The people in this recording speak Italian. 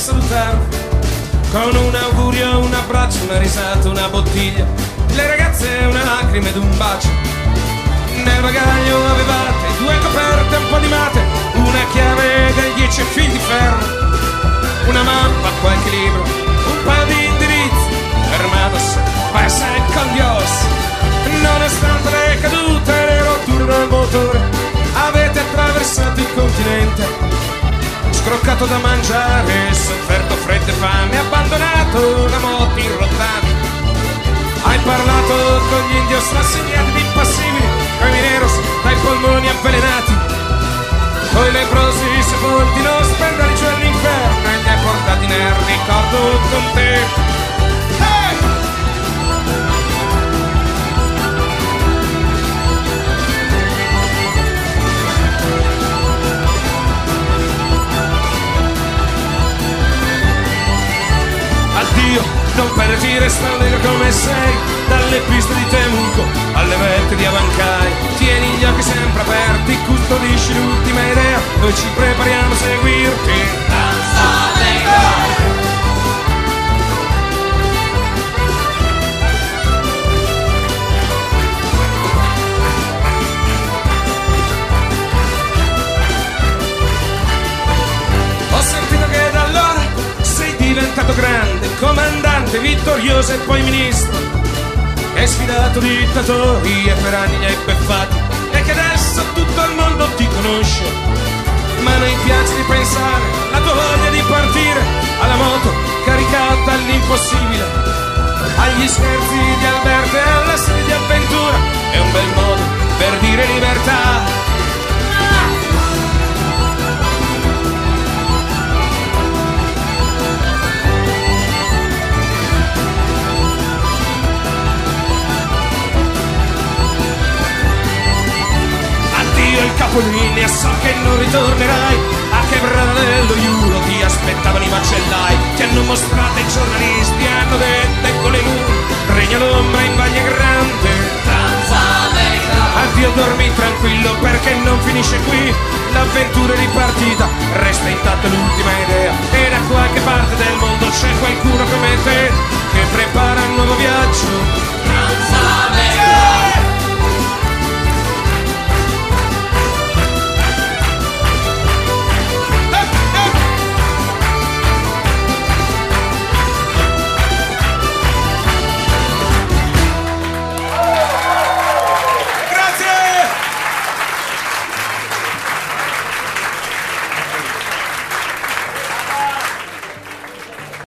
salutarlo. Con un augurio, un abbraccio, una risata, una bottiglia. Le ragazze una lacrima ed un bacio. Nel bagaglio avevate due coperte, un po' di mate, una chiave dei dieci fili di ferro, una mappa, qualche libro, un paio di indirizzi, hermanos, passa con Dios. Nonostante le cadute e le rotture del motore, avete attraversato il continente, scroccato da mangiare, sofferto freddo e fame, abbandonato la moto irrottata. Hai parlato con gli indios rassegnati di impassibili, coi mineros dai polmoni avvelenati, coi leprosi sepolti non non perderti resta allegro come sei Dalle piste di Temuco alle vette di Avancai Tieni gli occhi sempre aperti, custodisci l'ultima idea Noi ci prepariamo a seguirti. Ho sentito che da allora sei diventato grande, comandante, vittorioso e poi ministro. Che sfidato dittatori e per anni li hai beffati e che adesso tutto il mondo ti conosce. Ma non piace di pensare la tua voglia di partire alla moto caricata all'impossibile. Agli scherzi capolinea, so che non ritornerai. A quebrada dello Euro ti aspettavano i macellai Ti hanno mostrato i giornalisti, hanno detto ecco le lune Regna l'ombra in Valle Grande. Addio dormi tranquillo perché non finisce qui. L'avventura è ripartita, resta intatta l'ultima idea. E da qualche parte del mondo c'è qualcuno